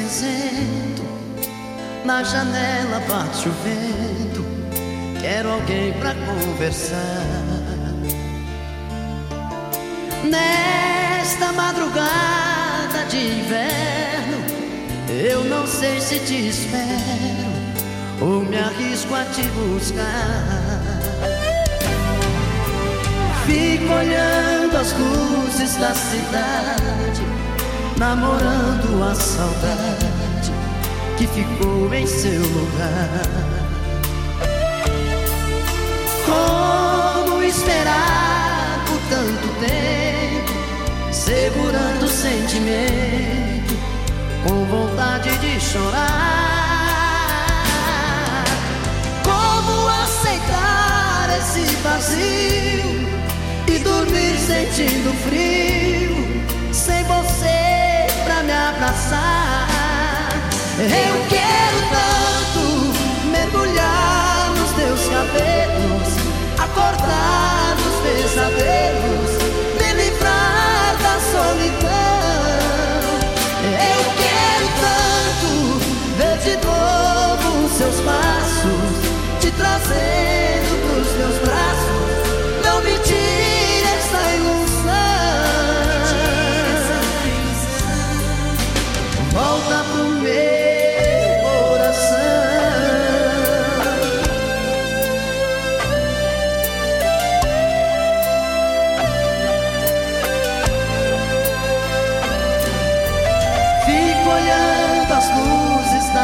cinzento, na janela bate o vento. Quero alguém pra conversar. Nesta madrugada de inverno, eu não sei se te espero ou me arrisco a te buscar. Fico olhando as luzes da cidade, namorando a saudade que ficou em seu lugar. Como esperar por tanto tempo, segurando o sentimento, com vontade de chorar? Como aceitar esse vazio e dormir sentindo frio, abraçar? Eu quero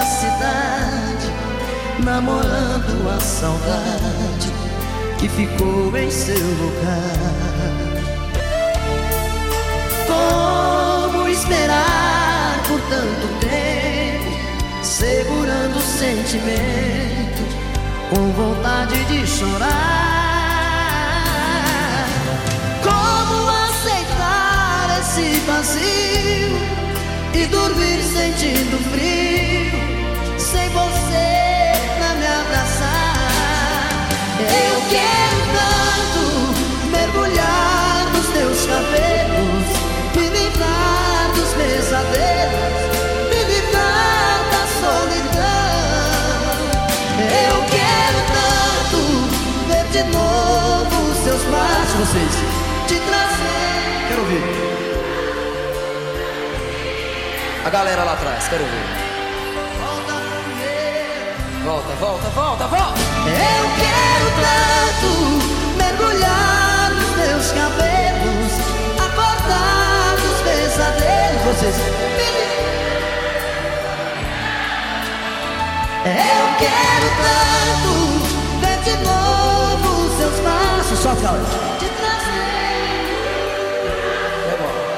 cidade, namorando a saudade que ficou em seu lugar. Como esperar por tanto tempo, segurando o sentimento, com vontade de chorar? Como aceitar esse vazio e dormir sentindo frio, cabelos, me livrar dos pesadelos, me livrar da solidão. Eu quero tanto ver de novo os seus braços, vocês, te trazer. Quero ouvir. A galera lá atrás, quero ouvir. Volta, volta, volta, volta! Eu quero Eu quero tanto ver de novo seus passos. Só calma. Te trazer.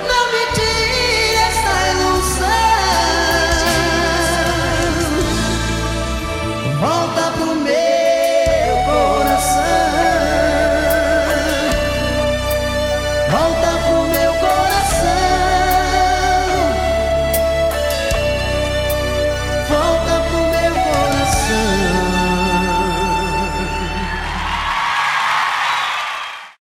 Não me tire essa ilusão. Volta pro meu coração. Volta